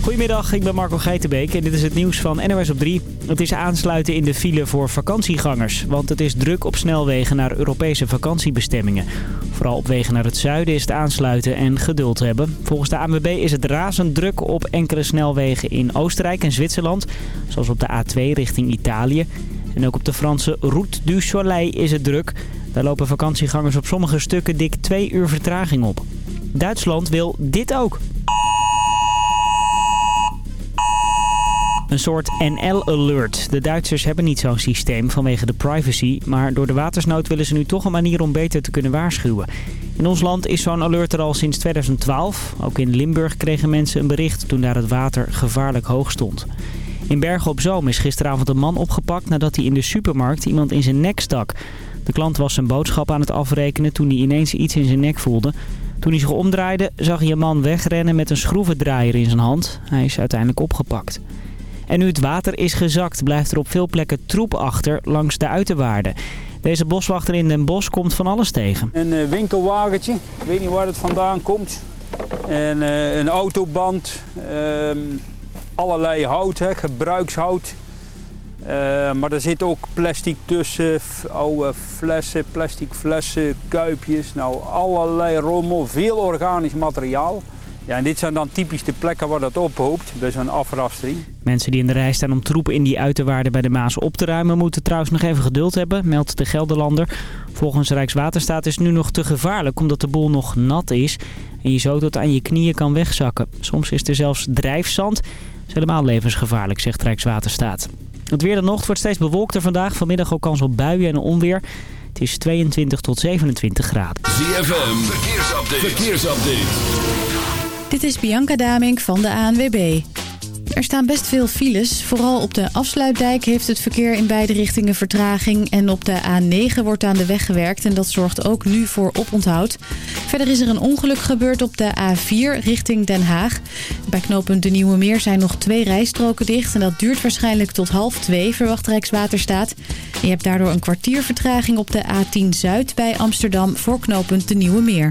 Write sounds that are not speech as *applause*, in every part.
Goedemiddag, ik ben Marco Geitenbeek en dit is het nieuws van NOS op 3. Het is aansluiten in de file voor vakantiegangers, want het is druk op snelwegen naar Europese vakantiebestemmingen. Vooral op wegen naar het zuiden is het aansluiten en geduld hebben. Volgens de ANWB is het razend druk op enkele snelwegen in Oostenrijk en Zwitserland, zoals op de A2 richting Italië. En ook op de Franse Route du Soleil is het druk. Daar lopen vakantiegangers op sommige stukken dik twee uur vertraging op. Duitsland wil dit ook. Een soort NL-alert. De Duitsers hebben niet zo'n systeem vanwege de privacy, maar door de watersnood willen ze nu toch een manier om beter te kunnen waarschuwen. In ons land is zo'n alert er al sinds 2012. Ook in Limburg kregen mensen een bericht toen daar het water gevaarlijk hoog stond. In Bergen op Zoom is gisteravond een man opgepakt nadat hij in de supermarkt iemand in zijn nek stak. De klant was zijn boodschap aan het afrekenen toen hij ineens iets in zijn nek voelde. Toen hij zich omdraaide zag hij een man wegrennen met een schroevendraaier in zijn hand. Hij is uiteindelijk opgepakt. En nu het water is gezakt, blijft er op veel plekken troep achter langs de uiterwaarden. Deze boswachter in Den Bosch komt van alles tegen. Een uh, winkelwagentje, ik weet niet waar het vandaan komt. En uh, een autoband, uh, allerlei hout, gebruikshout. maar er zit ook plastic tussen, oude flessen, plastic flessen, kuipjes. Nou, allerlei rommel, veel organisch materiaal. Ja, en dit zijn dan typisch de plekken waar dat ophoopt, bij zo'n afrastering. Mensen die in de rij staan om troepen in die uiterwaarden bij de Maas op te ruimen... moeten trouwens nog even geduld hebben, meldt de Gelderlander. Volgens Rijkswaterstaat is het nu nog te gevaarlijk omdat de boel nog nat is... en je zo tot aan je knieën kan wegzakken. Soms is er zelfs drijfzand. Dat is helemaal levensgevaarlijk, zegt Rijkswaterstaat. Het weer dan nog wordt steeds bewolkter vandaag. Vanmiddag ook kans op buien en onweer. Het is 22 tot 27 graden. ZFM, verkeersupdate. verkeersupdate. Dit is Bianca Damink van de ANWB. Er staan best veel files. Vooral op de afsluitdijk heeft het verkeer in beide richtingen vertraging. En op de A9 wordt aan de weg gewerkt en dat zorgt ook nu voor oponthoud. Verder is er een ongeluk gebeurd op de A4 richting Den Haag. Bij knooppunt De Nieuwe Meer zijn nog twee rijstroken dicht. En dat duurt waarschijnlijk tot half twee, verwacht Rijkswaterstaat. Je hebt daardoor een kwartier vertraging op de A10 Zuid bij Amsterdam voor knooppunt De Nieuwe Meer.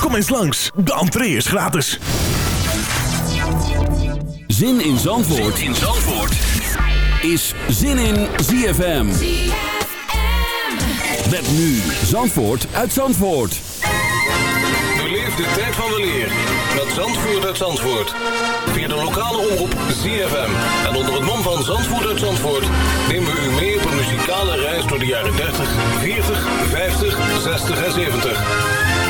Kom eens langs, de entree is gratis. Zin in Zandvoort, in Zandvoort. is Zin in ZFM. Met nu Zandvoort uit Zandvoort. Beleef de tijd van weleer met Zandvoort uit Zandvoort. Via de lokale omroep ZFM. En onder het mom van Zandvoort uit Zandvoort... nemen we u mee op een muzikale reis door de jaren 30, 40, 50, 60 en 70.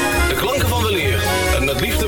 Liefde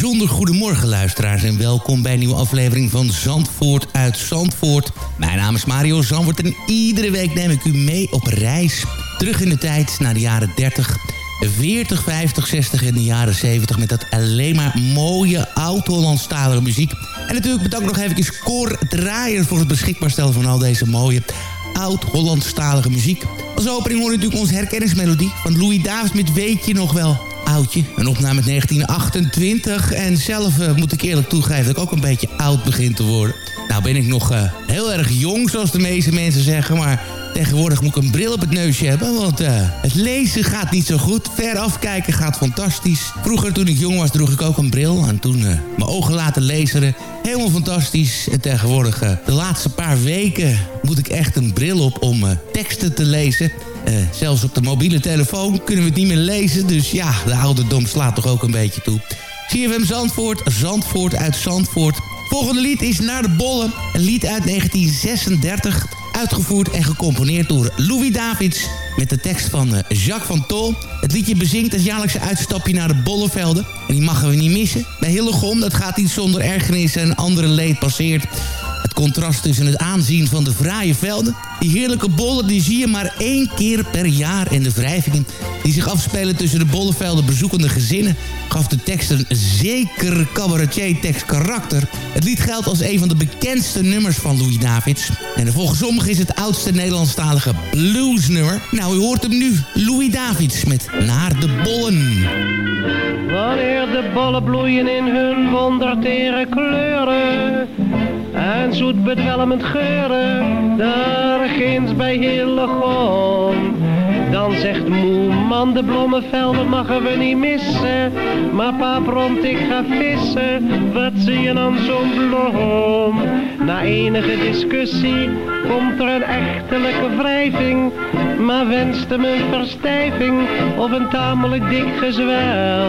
Bijzonder goedemorgen luisteraars en welkom bij een nieuwe aflevering van Zandvoort uit Zandvoort. Mijn naam is Mario Zandvoort en iedere week neem ik u mee op reis. Terug in de tijd naar de jaren 30, 40, 50, 60 en de jaren 70 met dat alleen maar mooie oud-Hollandstalige muziek. En natuurlijk bedankt nog even Cor Draaier voor het beschikbaar stellen van al deze mooie oud-Hollandstalige muziek. Als opening hoor natuurlijk onze herkenningsmelodie van Louis Davids met Weet je nog wel oudje. Een opname uit 1928. En zelf eh, moet ik eerlijk toegeven dat ik ook een beetje oud begin te worden. Nou ben ik nog eh, heel erg jong, zoals de meeste mensen zeggen. Maar tegenwoordig moet ik een bril op het neusje hebben. Want eh, het lezen gaat niet zo goed. Ver afkijken gaat fantastisch. Vroeger toen ik jong was droeg ik ook een bril. En toen mijn ogen laten lezen. Helemaal fantastisch. En tegenwoordig de laatste paar weken moet ik echt een bril op om teksten te lezen. Eh, zelfs op de mobiele telefoon kunnen we het niet meer lezen. Dus ja, de ouderdom slaat toch ook een beetje toe. CFM Zandvoort, Zandvoort uit Zandvoort. Volgende lied is Naar de Bollen. Een lied uit 1936. Uitgevoerd en gecomponeerd door Louis Davids. Met de tekst van eh, Jacques van Tol. Het liedje bezinkt het jaarlijkse uitstapje naar de Bollenvelden. En die mogen we niet missen. Bij Hillegom, dat gaat niet zonder ergernis en andere leed passeert Het contrast tussen het aanzien van de fraaie velden. Die heerlijke bollen die zie je maar één keer per jaar. En de wrijvingen die zich afspelen tussen de bollevelden bezoekende gezinnen... gaf de tekst een zeker cabaretier-tekst karakter. Het lied geldt als een van de bekendste nummers van Louis Davids. En volgens sommigen is het oudste Nederlandstalige bluesnummer. Nou, u hoort hem nu. Louis Davids met Naar de Bollen. Wanneer de bollen bloeien in hun wondertere kleuren en zoet bedwelmend geuren, daar ginds bij Hillegom. Dan zegt moe man, de bloemenvelden mogen we niet missen. Maar pa bromt, ik ga vissen, wat zie je dan zo'n bloem? Na enige discussie komt er een echtelijke wrijving. Maar wenst hem een verstijving of een tamelijk dik gezwel.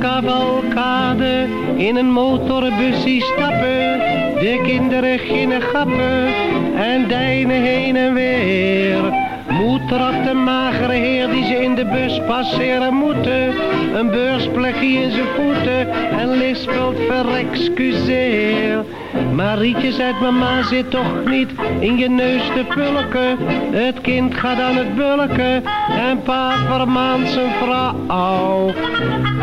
Cavalcade in een motorbusje stappen. De kinderen ginnen gappen en deinen heen en weer. Moed trapt de magere heer die ze in de bus passeren moeten. Een beursplekje in zijn voeten en lispelt verexcuseer. Marietje zegt mama zit toch niet in je neus te pulken. Het kind gaat aan het bulken en pa vermaant zijn vrouw.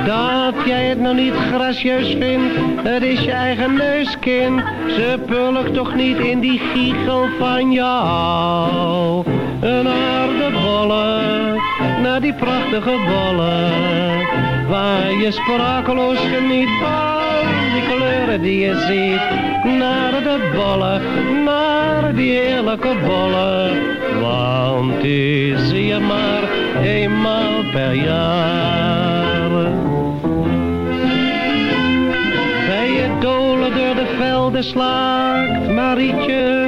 Dat jij het nog niet gracieus vindt, het is je eigen neuskind. Ze pulkt toch niet in die giegel van jou. Naar de bollen, naar die prachtige bollen. Waar je sprakeloos geniet van die kleuren die je ziet. Naar de bollen, naar die heerlijke bollen. Want die zie je maar eenmaal per jaar. Bij het dolen door de velden slaakt Marietje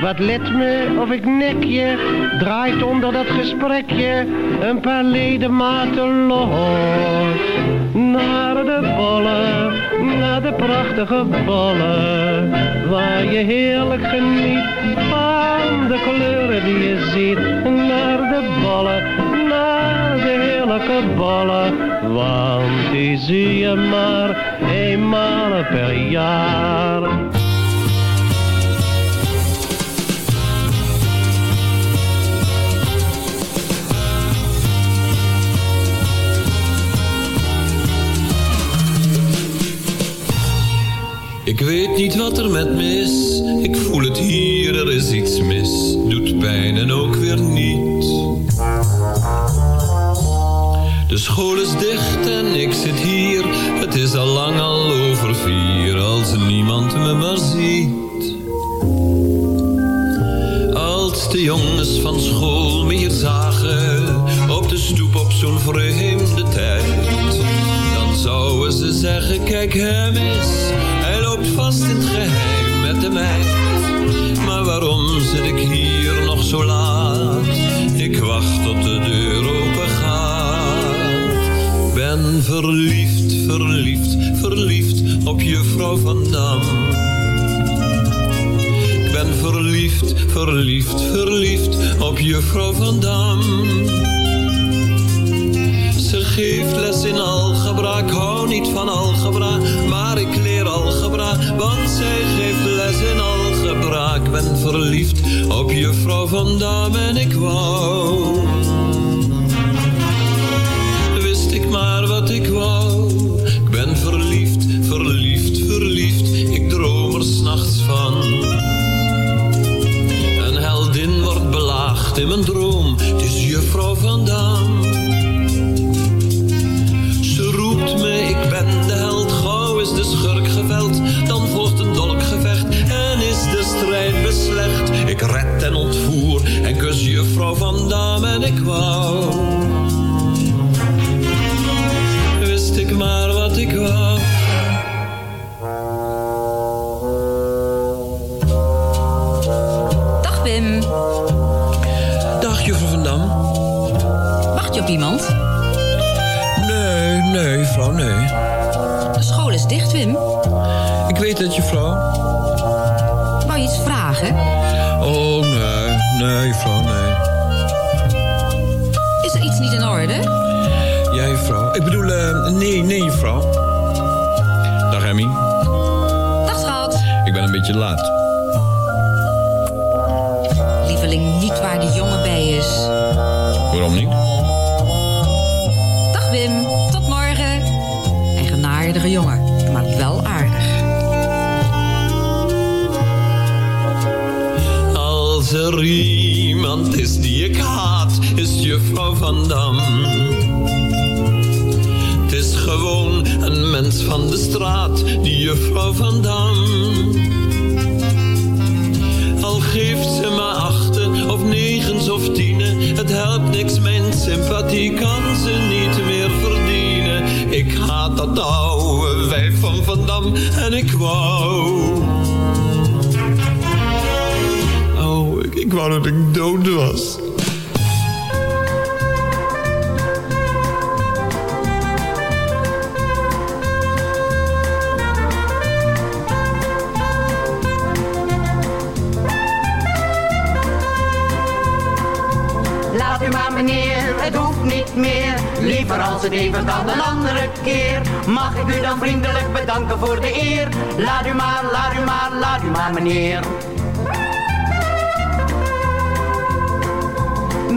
wat let me of ik nek je. Draait onder dat gesprekje een paar ledematen los. Naar de bollen, naar de prachtige bollen. Waar je heerlijk geniet van de kleuren die je ziet. Naar de bollen, naar de heerlijke bollen. Want die zie je maar eenmaal per jaar. Ik weet niet wat er met me is. Ik voel het hier, er is iets mis. Doet pijn en ook weer niet. De school is dicht en ik zit hier. Het is al lang al over vier. Als niemand me maar ziet. Als de jongens van school me hier zagen. Op de stoep op zo'n vreemde tijd. Dan zouden ze zeggen, kijk hem eens. Hij loopt vast in het geheim met de meid. Maar waarom zit ik hier nog zo laat? Ik wacht tot de deur open gaat. Ben verliefd, verliefd, verliefd op juffrouw van Dam. Ik ben verliefd, verliefd, verliefd op juffrouw van Dam. Ze geeft les in algebra, ik hou niet van algebra, maar ik want zij geeft les in algebra. Ik ben verliefd op juffrouw Van Dam en ik wou. Wist ik maar wat ik wou. Ik ben verliefd, verliefd, verliefd. Ik droom er s'nachts van. Een heldin wordt belaagd in mijn droom. Het is juffrouw Van Dam. Het, juffrouw. Wou je iets vragen? Oh, nee, nee, juffrouw, nee. Is er iets niet in orde? Ja, juffrouw. Ik bedoel, eh, nee, nee, juffrouw. Dag, Emmy. Dag schat. Ik ben een beetje laat. Iemand is die ik haat, is juffrouw Van Dam. Het is gewoon een mens van de straat, die juffrouw Van Dam. Al geeft ze me achten of negens of tienen, het helpt niks, mijn sympathie kan ze niet meer verdienen. Ik haat dat oude wijf van Van Dam en ik wou... ik, wou dat ik dood was. Laat u maar meneer, het hoeft niet meer. Liever als het even kan een andere keer. Mag ik u dan vriendelijk bedanken voor de eer? Laat u maar, laat u maar, laat u maar meneer.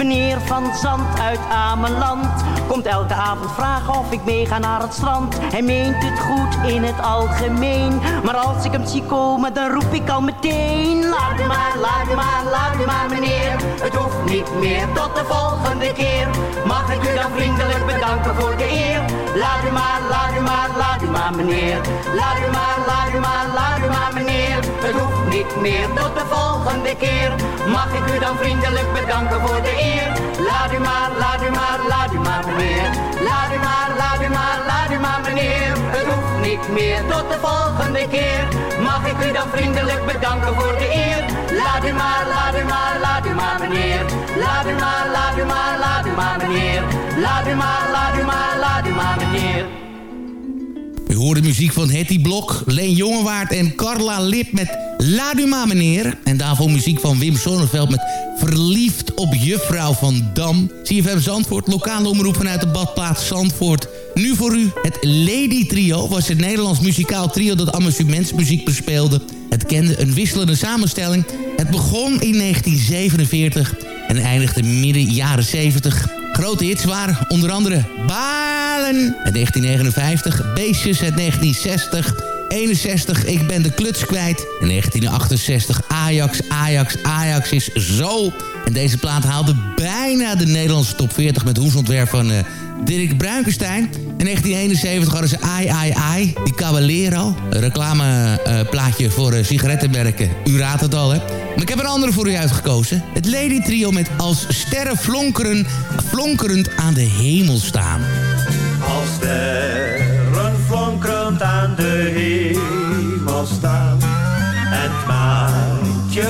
Meneer van Zand uit Ameland komt elke avond vragen of ik meega naar het strand. Hij meent het goed in het algemeen, maar als ik hem zie komen, dan roep ik al meteen. Laat u maar, laat u maar, laat u maar meneer. Het hoeft niet meer, tot de volgende keer. Mag ik u dan vriendelijk bedanken voor de eer? Laat u maar, laat u maar, laat u maar meneer. Laat u maar, laat u maar, laat u maar meneer. Het hoeft niet meer, tot de volgende keer. Mag ik u dan vriendelijk bedanken voor de eer? Laat u maar, laat u maar, laat u maar meneer. Laat u maar, laat niet meer, tot de volgende keer. Mag ik u dan vriendelijk bedanken voor de eer? Laat u maar, laat u maar, laat u maar meneer. Laat u maar, laat u maar, laat u maar meneer. Laat u maar, laat u maar, laat u maar meneer. U hoort muziek van Hetty Blok, Leen Jongewaard en Carla Lip met Maar meneer. En daarvoor muziek van Wim Sonneveld met Verliefd op Juffrouw van Dam. CFM Zandvoort, lokale omroep vanuit de badplaats Zandvoort. Nu voor u het Lady Trio was het Nederlands muzikaal trio dat amusementsmuziek bespeelde. Het kende een wisselende samenstelling. Het begon in 1947 en eindigde midden jaren 70. Grote hits waren onder andere Balen uit 1959, Beestjes uit 1960... 61, Ik ben de kluts kwijt. In 1968, Ajax, Ajax, Ajax is zo. En deze plaat haalde bijna de Nederlandse top 40 met hoesontwerp van uh, Dirk Bruinkenstein. In 1971 hadden ze Ai Ai Ai, die Caballero. Een reclameplaatje uh, voor uh, sigarettenmerken. U raadt het al, hè? Maar ik heb een andere voor u uitgekozen. Het Lady Trio met Als sterren flonkeren, flonkerend aan de hemel staan. Als sterren flonkerend aan de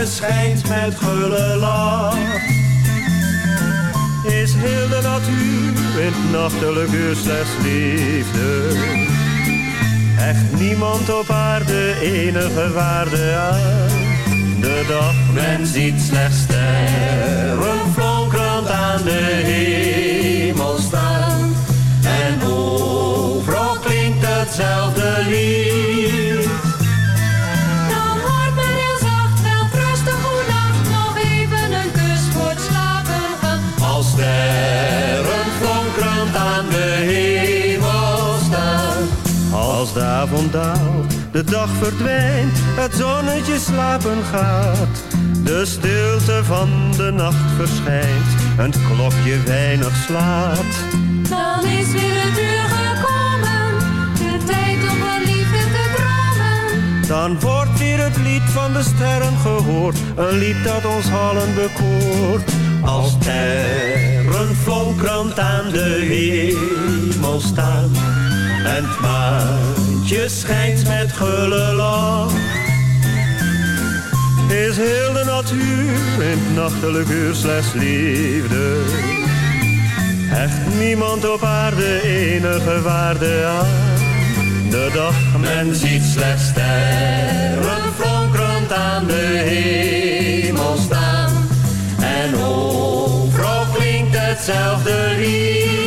schijnt met gulle lach. Is heel de natuur in het nachtelijk uur slechts liefde. Echt niemand op aarde enige waarde aan de dag. Men ziet slechts sterren flonkerend aan de hemel staan. En overal klinkt hetzelfde lied. Avond daalt, de dag verdwijnt, het zonnetje slapen gaat. De stilte van de nacht verschijnt, een klokje weinig slaat. Dan is weer het uur gekomen, de tijd om van liefde te dromen. Dan wordt weer het lied van de sterren gehoord, een lied dat ons allen bekoort. Als sterren flonkerend aan de hemel staan, en het maantje schijnt met gulle lach. Is heel de natuur in het nachtelijk uur slechts liefde. Echt niemand op aarde enige waarde aan de dag. Men ziet slechts sterren flonkerend aan de hemel staan. En overal klinkt hetzelfde lied.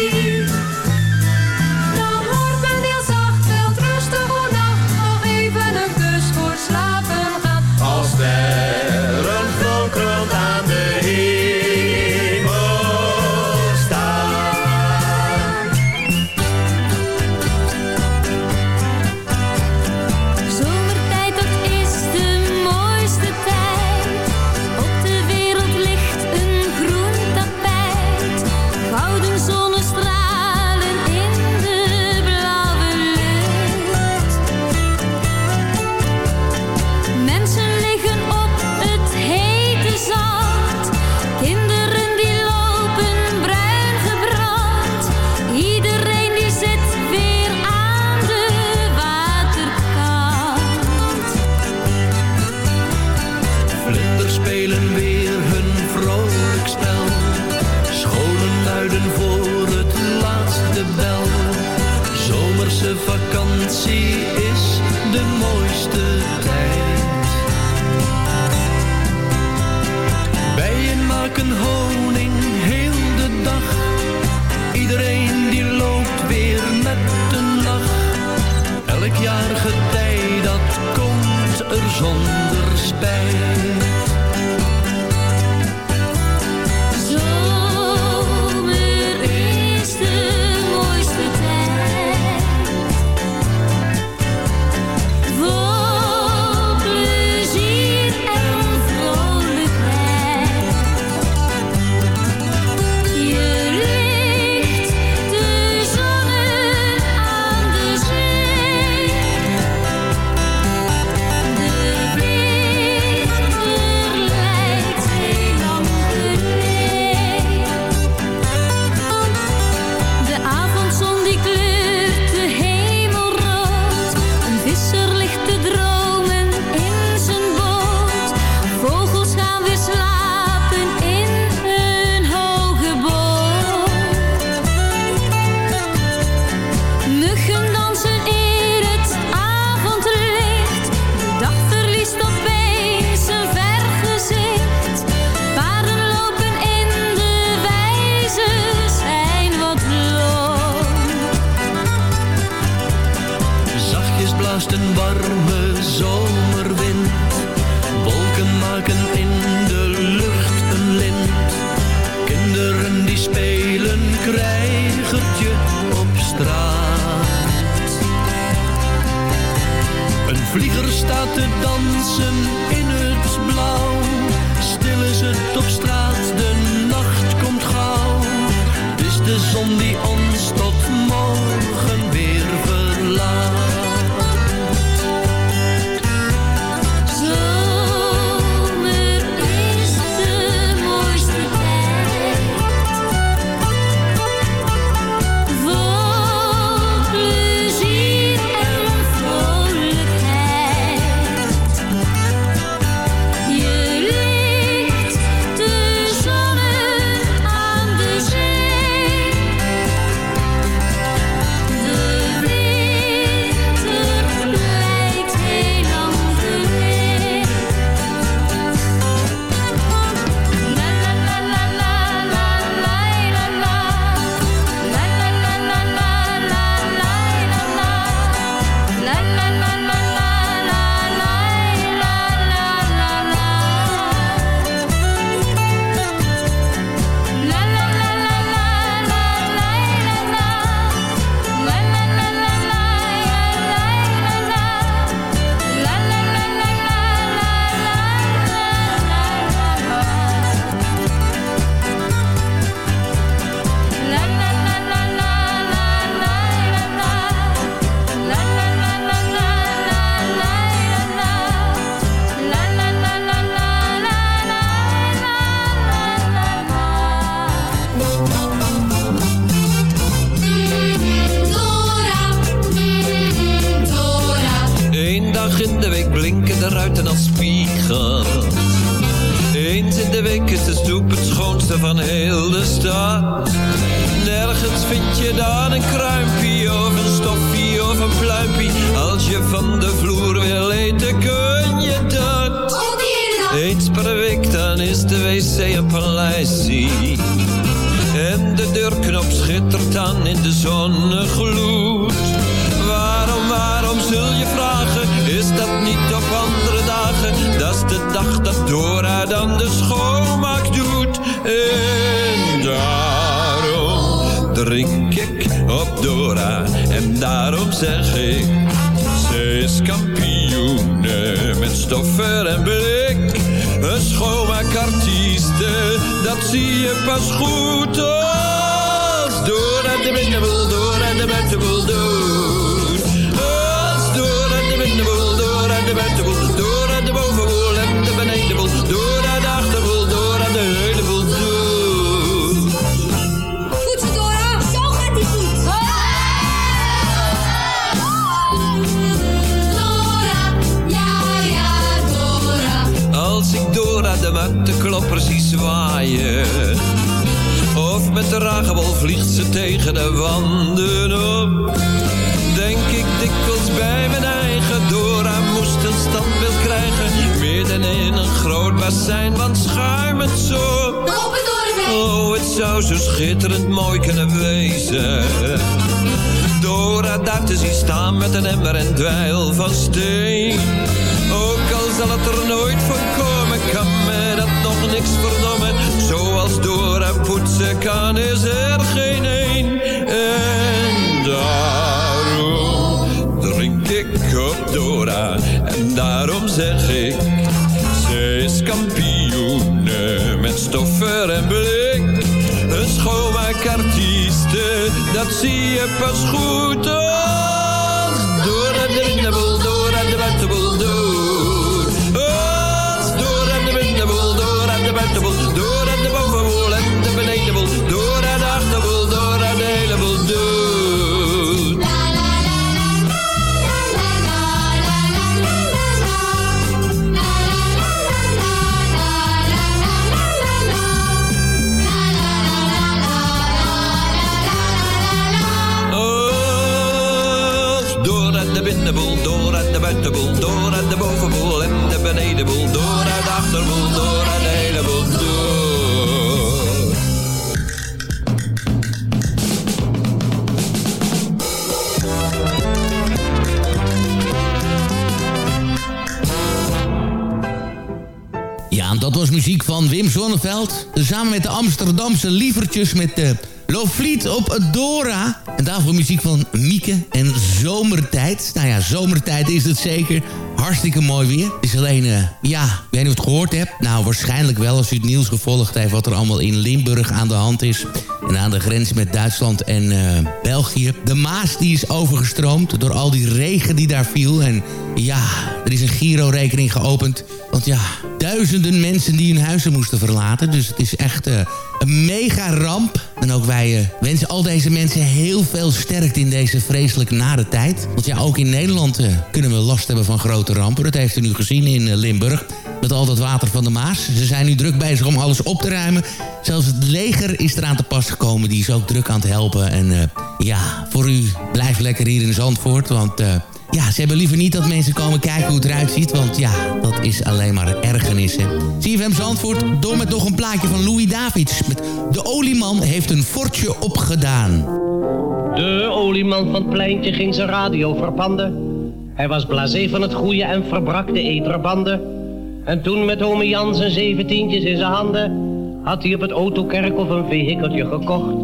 Ruiten als spiegel. Eens in de week is de stoep het schoonste van heel de stad. Nergens vind je dan een kruimpie of een stoffie of een pluimpie. Als je van de vloer wil eten kun je dat. Eens per week dan is de wc een paleisie. En de deurknop schittert dan in de zonnegloed. Waarom, waarom zul je vragen? Is dat niet op andere dagen? Dat is de dag dat Dora dan de schoonmaak doet. En daarom drink ik op Dora. En daarom zeg ik, ze is kampioene met stoffer en blik. Een schoonmaakartieste, dat zie je pas goed als Dora de binnenboel, Dora de buitenboel doet. Zwaaien. Of met de ragebol vliegt ze tegen de wanden op. Denk ik dikwijls bij mijn eigen Dora moest een standbeeld krijgen. Midden in een groot bassin, want schuimend zo. Oh, het zou zo schitterend mooi kunnen wezen. Dora daar te zien staan met een emmer en dweil van steen. Ook al zal het er nooit van komen, kan me pas goed muziek van Wim Sonneveld. Samen met de Amsterdamse lievertjes met de Loflied op Dora. En daarvoor muziek van Mieke en Zomertijd. Nou ja, Zomertijd is het zeker. Hartstikke mooi weer. Het is alleen, eh, ja, ik weet niet of het gehoord hebt. Nou, waarschijnlijk wel als u het nieuws gevolgd heeft... wat er allemaal in Limburg aan de hand is. En aan de grens met Duitsland en eh, België. De Maas die is overgestroomd door al die regen die daar viel. En ja, er is een Giro-rekening geopend. Want ja, duizenden mensen die hun huizen moesten verlaten. Dus het is echt eh, een mega ramp. En ook wij eh, wensen al deze mensen heel veel sterkte in deze vreselijk nare tijd. Want ja, ook in Nederland kunnen we last hebben van grote rampen. Dat heeft u nu gezien in Limburg. Met al dat water van de Maas. Ze zijn nu druk bezig om alles op te ruimen. Zelfs het leger is eraan te pas gekomen. Die is ook druk aan het helpen. En eh, ja, voor u blijf lekker hier in Zandvoort. Want eh, ja, ze hebben liever niet dat mensen komen kijken hoe het eruit ziet. Want ja, dat is alleen maar ergernis. hè. Zandvoort, door met nog een plaatje van Louis Davids. Met De olieman heeft een fortje opgedaan. De olieman van het pleintje ging zijn radio verpanden. Hij was blasé van het goede en verbrak de eterbanden. En toen met ome Jan zijn zeventientjes in zijn handen... had hij op het autokerkhof een vehikeltje gekocht.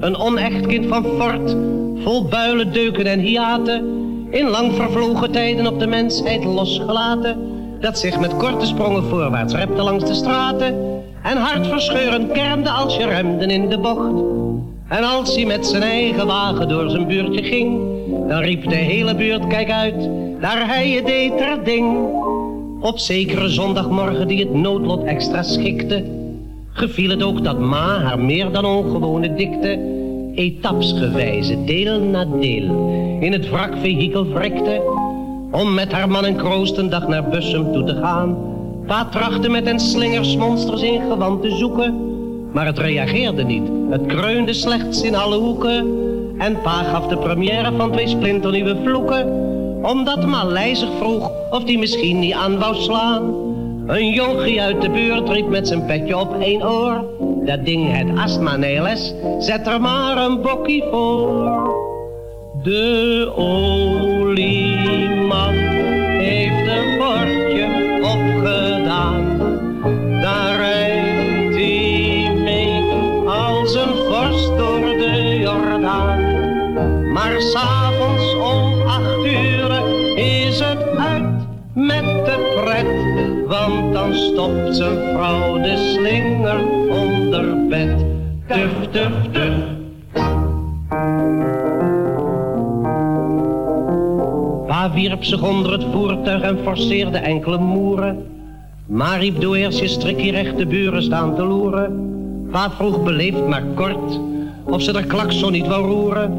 Een onecht kind van fort, vol builen, deuken en hiaten... in lang vervlogen tijden op de mensheid losgelaten... dat zich met korte sprongen voorwaarts repte langs de straten... en hartverscheurend kermde als je remde in de bocht... En als hij met zijn eigen wagen door zijn buurtje ging, dan riep de hele buurt, kijk uit, daar hij je deed er ding. Op zekere zondagmorgen die het noodlot extra schikte, geviel het ook dat ma haar meer dan ongewone dikte, etapsgewijze, deel na deel, in het wrakvehikel wrekte. om met haar man en kroost een dag naar Bussum toe te gaan. Pa trachtte met een slingersmonsters in gewand te zoeken, maar het reageerde niet. Het kreunde slechts in alle hoeken. En pa gaf de première van twee splinternieuwe vloeken, omdat Malij zich vroeg of die misschien niet aan wou slaan. Een jonkie uit de buurt riep met zijn petje op één oor. Dat ding het astma neles, zet er maar een bokkie voor. De olieman heeft dan stopt zijn vrouw de slinger onder bed. Tuf, tuf, tuf. Pa wierp zich onder het voertuig en forceerde enkele moeren. Maar riep doe eerst je strikkie recht de buren staan te loeren. Pa vroeg beleefd maar kort of ze de klakson niet wou roeren.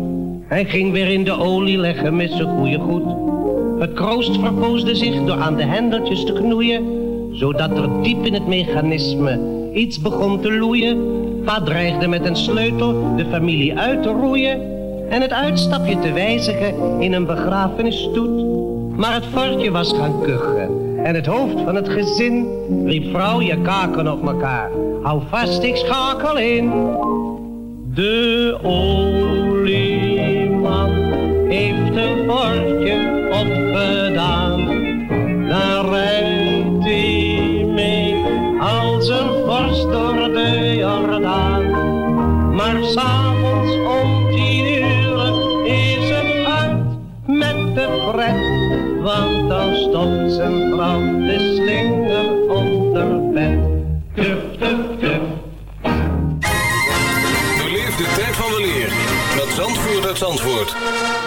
Hij ging weer in de olie leggen met zijn goede goed. Het kroost verpoosde zich door aan de hendeltjes te knoeien, zodat er diep in het mechanisme iets begon te loeien. Pa dreigde met een sleutel de familie uit te roeien en het uitstapje te wijzigen in een begrafenisstoet. Maar het varkje was gaan kuchen en het hoofd van het gezin riep vrouw je kaken op elkaar. Hou vast, ik schakel in. De olieman heeft dan stopt zijn vrouw de slinger onder. Beleef de tijd van weleer met Zandvoort uit Zandvoort.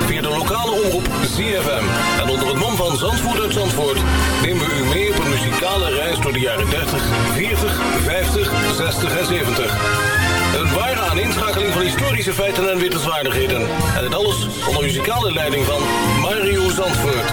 Via de lokale omroep ZFM. En onder het mom van Zandvoort uit Zandvoort nemen we u mee op een muzikale reis door de jaren 30, 40, 50, 60 en 70. Een ware aaninschakeling van historische feiten en wittelswaardigheden. En het alles onder muzikale leiding van Mario Zandvoort.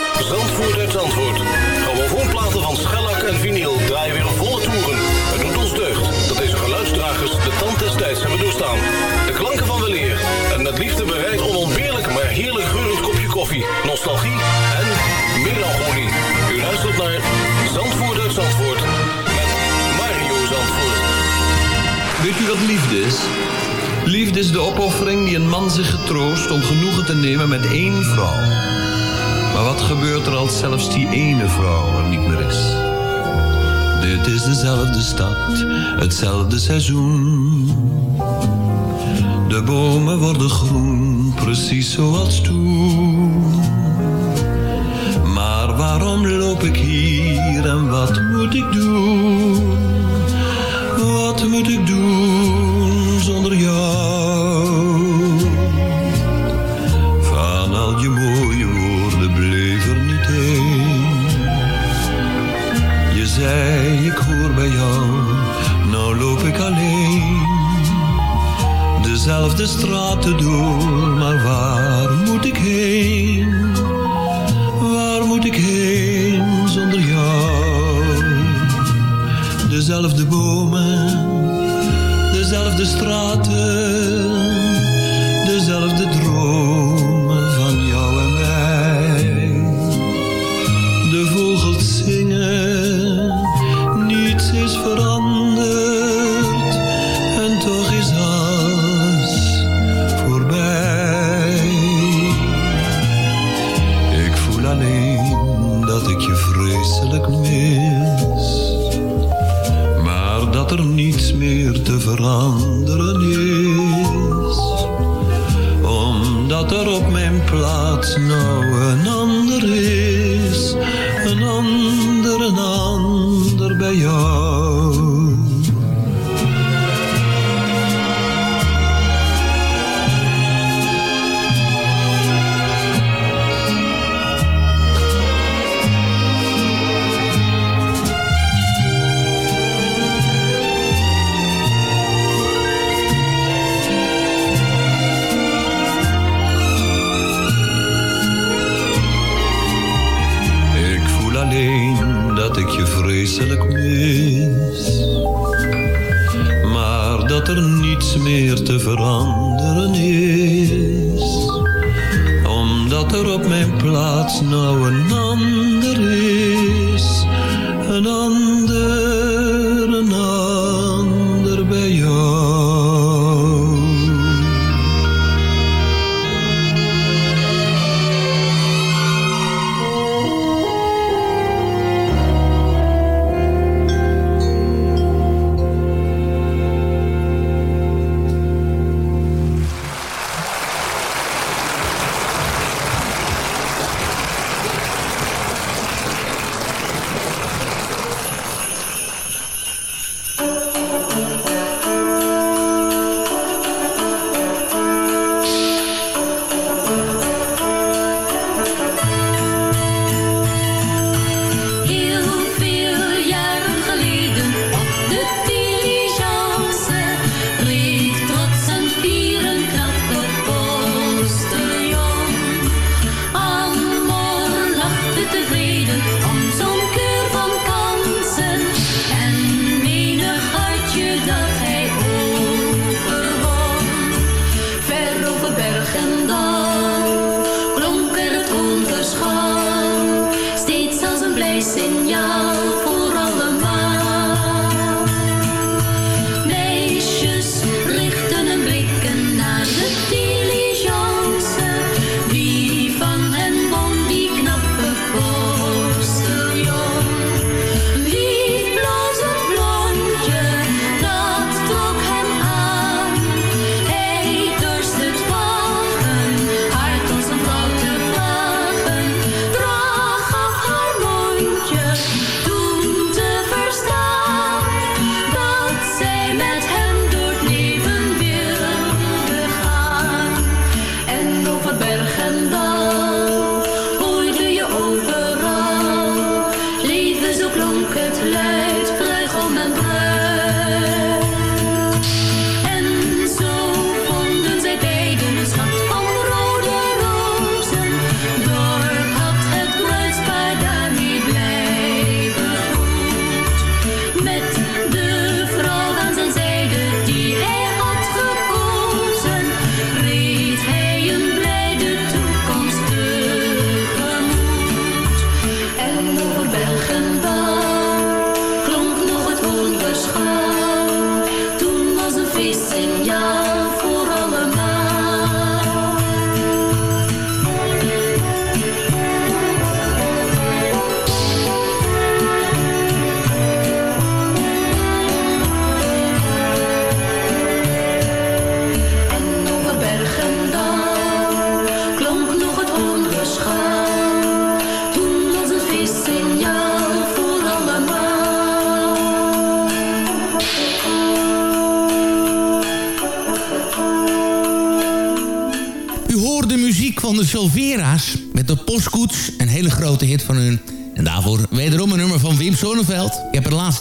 Liefde is de opoffering die een man zich getroost om genoegen te nemen met één vrouw. Maar wat gebeurt er als zelfs die ene vrouw er niet meer is? Dit is dezelfde stad, hetzelfde seizoen. De bomen worden groen, precies zoals toen. Maar waarom loop ik hier en wat moet ik doen? Wat moet ik doen Dezelfde straten door, maar waar moet ik heen? Waar moet ik heen zonder jou? Dezelfde bomen, dezelfde straten, plaats nou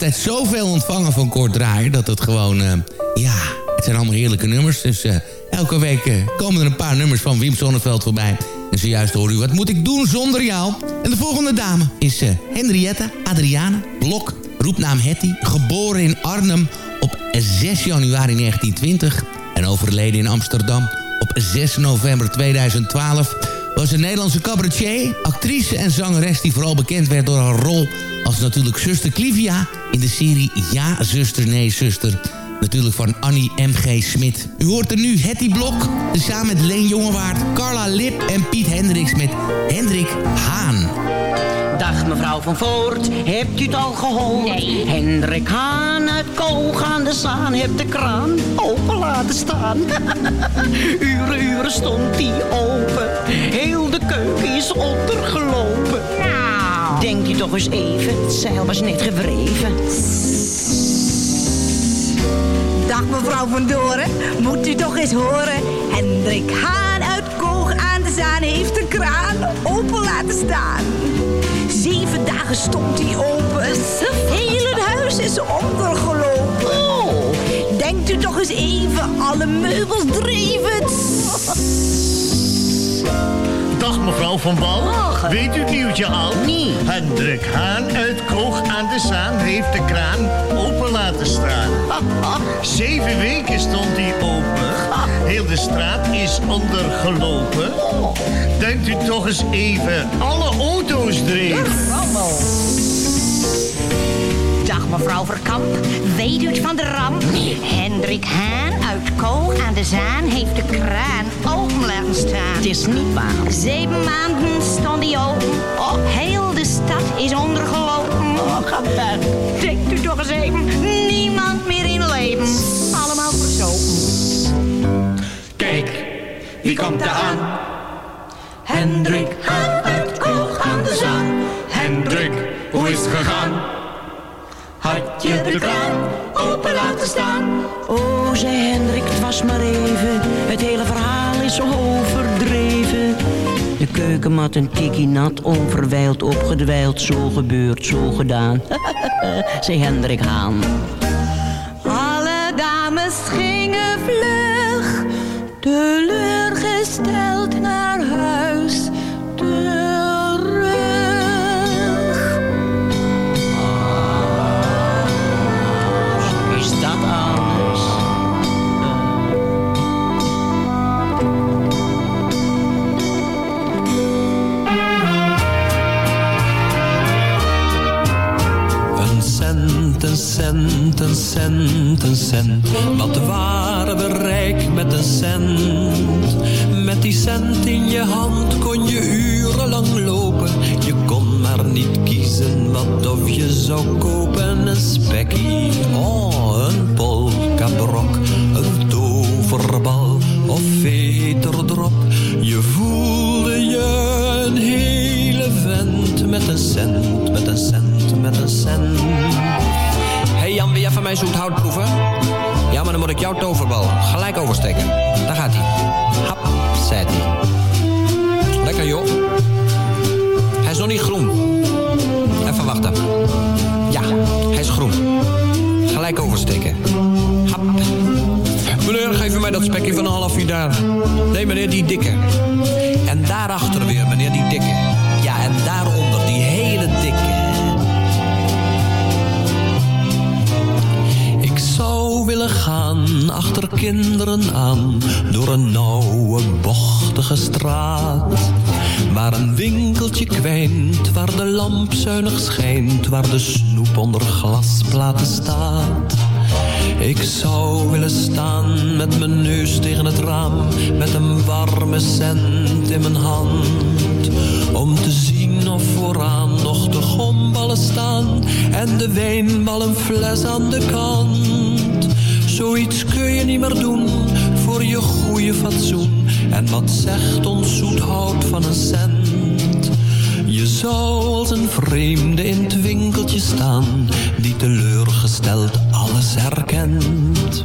Ik heb de laatste tijd zoveel ontvangen van Kort Draaier... dat het gewoon, eh, ja, het zijn allemaal heerlijke nummers. Dus eh, elke week eh, komen er een paar nummers van Wim Sonneveld voorbij. En zojuist hoor u, wat moet ik doen zonder jou? En de volgende dame is Henrietta Adriana Blok, roepnaam Hetty... geboren in Arnhem op 6 januari 1920 en overleden in Amsterdam op 6 november 2012 was een Nederlandse cabaretier, actrice en zangeres... die vooral bekend werd door haar rol als natuurlijk zuster Clivia... in de serie Ja, zuster, nee, zuster. Natuurlijk van Annie M.G. Smit. U hoort er nu Hetty Blok, samen met Leen Jongewaard... Carla Lip en Piet Hendricks met Hendrik Haan. Dag mevrouw van Voort, hebt u het al gehoord? Nee. Hendrik Haan uit Koog aan de Zaan heeft de kraan open laten staan. *laughs* uren, uren stond die open. Heel de keuken is ondergelopen. Nou. Denkt u toch eens even, het zeil was net gewreven. Dag mevrouw van Doren, moet u toch eens horen. Hendrik Haan uit Koog aan de Zaan heeft de kraan open laten staan. Zeven dagen stond hij open. Heel het huis is ondergelopen. Oh. Denkt u toch eens even, alle meubels dreven. Dag mevrouw Van Wal. Weet u het nieuwtje al? Nee. Hendrik Haan uit Koog aan de Zaan heeft de kraan open laten staan. *laughs* Zeven weken stond hij open. Heel de straat is ondergelopen. Denkt u toch eens even, alle auto's dreven. Dag mevrouw Verkamp, weet u het van de ramp? Hendrik Haan uit Koog aan de Zaan heeft de kraan open laten staan. Het is niet waar. Zeven maanden stond hij open. Oh, heel de stad is ondergelopen. Oh, ga weg. Denkt u toch eens even, niemand meer in leven. Allemaal verzopen. Kijk, wie komt er aan? Hendrik Haan je de kraan open laten staan? Oh, zei Hendrik, het was maar even. Het hele verhaal is overdreven. De keukenmat een tikkie nat, onverwijld opgedwijld. Zo gebeurd, zo gedaan. *laughs* zei Hendrik Haan. Alle dames gingen vlug, teleurgesteld naar huis. Cent, een cent, een cent. Wat waren we rijk met een cent? Met die cent in je hand kon je urenlang lopen. Je kon maar niet kiezen wat of je zou kopen. Een spekkie, oh, een polkabrok, een toverbal of veterdrop. Je voelde je een hele vent met een cent, met een cent, met een cent. Mij zoet hout proeven? Ja, maar dan moet ik jouw toverbal gelijk oversteken. Daar gaat hij. Hap, zei hij. Lekker joh. Hij is nog niet groen. Even wachten. Ja, hij is groen. Gelijk oversteken. Hap. Meneer, geef u mij dat spekje van een half uur daar. Nee, meneer, die dikke. En daarachter weer, meneer, die dikke. Willen gaan achter kinderen aan door een nauwe, bochtige straat. Waar een winkeltje kwijnt, waar de lamp zuinig schijnt, waar de snoep onder glasplaten staat. Ik zou willen staan met mijn neus tegen het raam, met een warme cent in mijn hand. Om te zien of vooraan nog de gomballen staan en de wijnballenfles aan de kant. Zoiets kun je niet meer doen voor je goede fatsoen. En wat zegt ons zoet hout van een cent? Je zou als een vreemde in het winkeltje staan, die teleurgesteld alles herkent.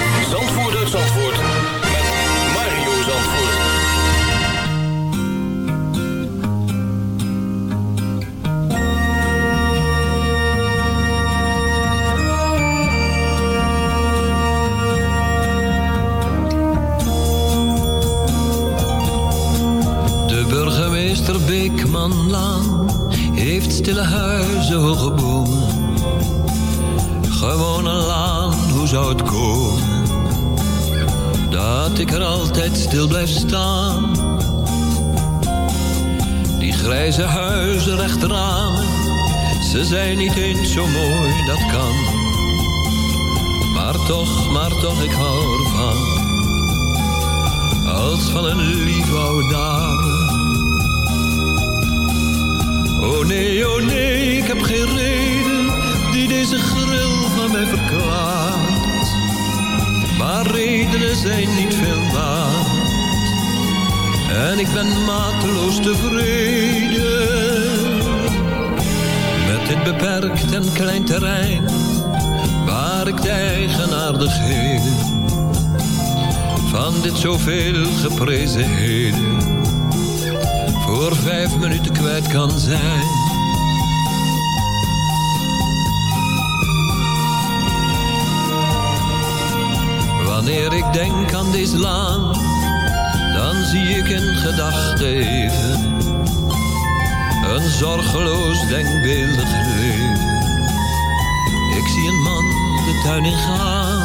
stille huizen, hoge bomen. Gewoon een laan, hoe zou het komen? Dat ik er altijd stil blijf staan. Die grijze huizen, recht ze zijn niet eens zo mooi, dat kan. Maar toch, maar toch, ik hou ervan als van een lief oude dame. Oh nee, oh nee, ik heb geen reden die deze gril van mij verklaart. Maar redenen zijn niet veel waard. En ik ben mateloos tevreden met dit beperkt en klein terrein waar ik de eigenaardigheden van dit zoveel geprezen heden voor vijf minuten kwijt kan zijn. Wanneer ik denk aan deze laan, dan zie ik in gedachten even een zorgeloos denkbeeldig leven. Ik zie een man de tuin in gaan.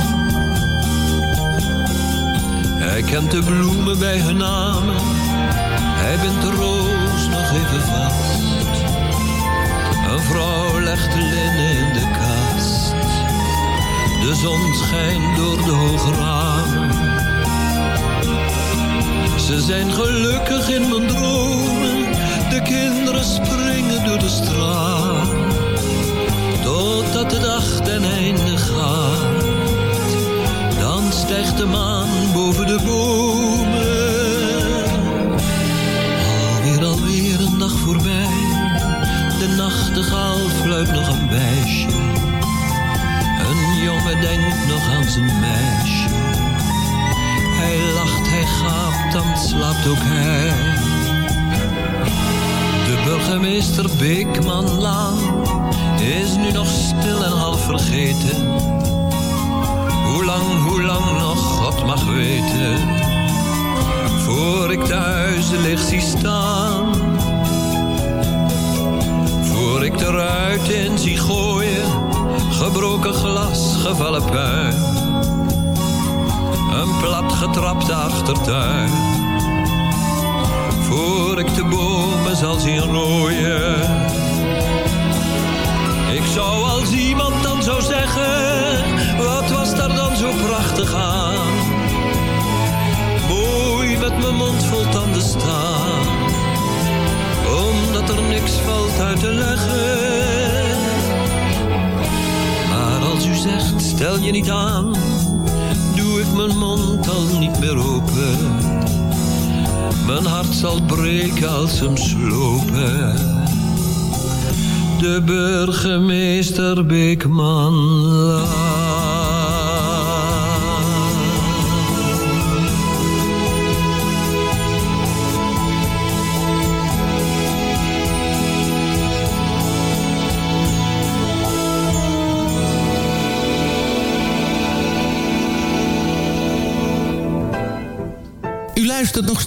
Hij kent de bloemen bij hun namen. Hij bindt de roos nog even vast. Een vrouw legt linnen in de kast. De zon schijnt door de hoge ramen. Ze zijn gelukkig in mijn dromen. De kinderen springen door de straat. Totdat de dag ten einde gaat. Dan stijgt de maan boven de bomen. De nachtegaal fluit nog een wijsje. Een jongen denkt nog aan zijn meisje. Hij lacht, hij gaapt, dan slaapt ook hij. De burgemeester Beekmanlaan is nu nog stil en half vergeten. Hoe lang, hoe lang nog, God mag weten. Voor ik huizen licht zie staan. Ik de ruit in zie gooien. Gebroken glas, gevallen puin. Een plat getrapte achtertuin. Voor ik de bomen zal zien rooien. Ik zou als iemand dan zou zeggen, wat was daar dan zo prachtig aan? Mooi met mijn mond vol tanden staan, er niks valt uit te leggen. Maar als u zegt, stel je niet aan, doe ik mijn mond al niet meer open. Mijn hart zal breken als hem slopen de burgemeester Beekman. U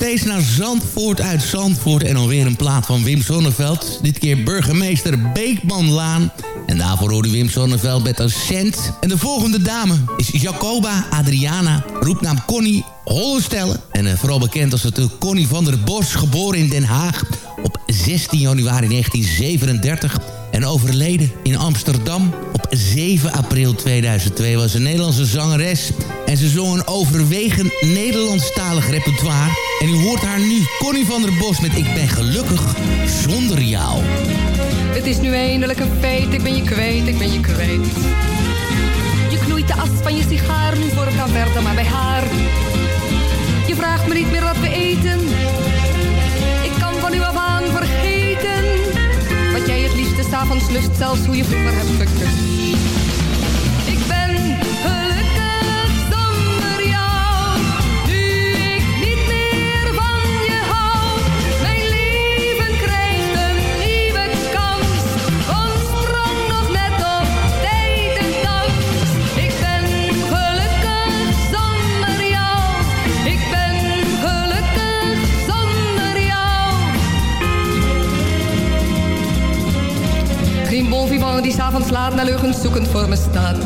steeds naar Zandvoort uit Zandvoort... en alweer een plaat van Wim Sonneveld. Dit keer burgemeester Beekmanlaan. En daarvoor hoorde Wim Sonneveld met een cent. En de volgende dame is Jacoba Adriana, roepnaam Connie Hollestelle. En eh, vooral bekend als natuurlijk Connie van der Bos, geboren in Den Haag... op 16 januari 1937 en overleden in Amsterdam 7 april 2002 was een Nederlandse zangeres. En ze zong een overwegend Nederlandstalig repertoire. En u hoort haar nu, Connie van der Bos met Ik ben gelukkig zonder jou. Het is nu eindelijk een feit, ik ben je kwijt, ik ben je kwijt. Je knoeit de as van je sigaar, nu voor het verder maar bij haar. Je vraagt me niet meer wat we eten. Ik kan van u af vergeten. Wat jij het liefste s'avonds lust, zelfs hoe je vroeger hebt gekust. die s'avonds laat naar leugens zoekend voor me staat.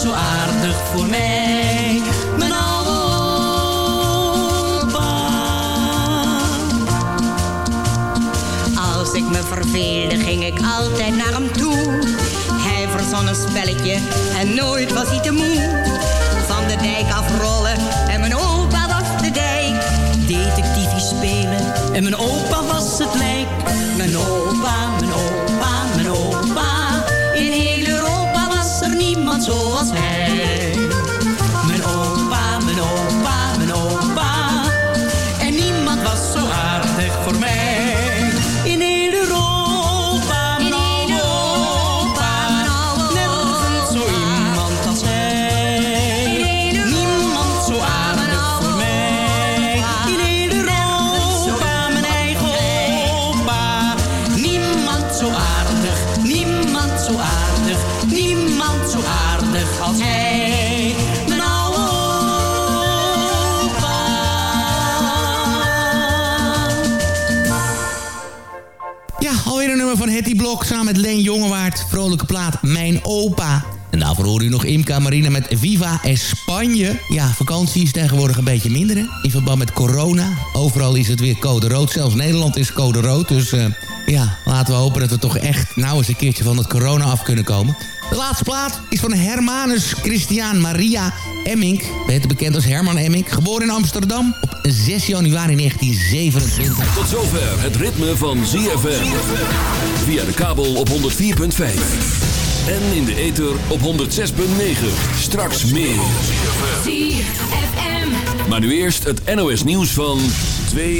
Zo aardig voor mij. Mijn oude Als ik me verveelde, ging ik altijd naar hem toe. Hij verzon een spelletje en nooit was hij te moe. Van de dijk afrollen en mijn opa was de dijk. Detectiefie spelen en mijn opa was het lijk. Mijn opa, Plaat Mijn Opa. En daarvoor hoor u nog Imca Marina met Viva Espanje. Ja, vakantie is tegenwoordig een beetje minder hè? in verband met corona. Overal is het weer code rood. Zelfs Nederland is code rood. Dus eh, ja, laten we hopen dat we toch echt nou eens een keertje van het corona af kunnen komen. De laatste plaat is van Hermanus Christian Maria Emmink. Beter bekend als Herman Emmink. Geboren in Amsterdam op 6 januari 1927. Tot zover het ritme van ZFM. Via de kabel op 104.5. En in de ether op 106.9. Straks meer. Maar nu eerst het NOS nieuws van 2